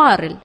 بارل.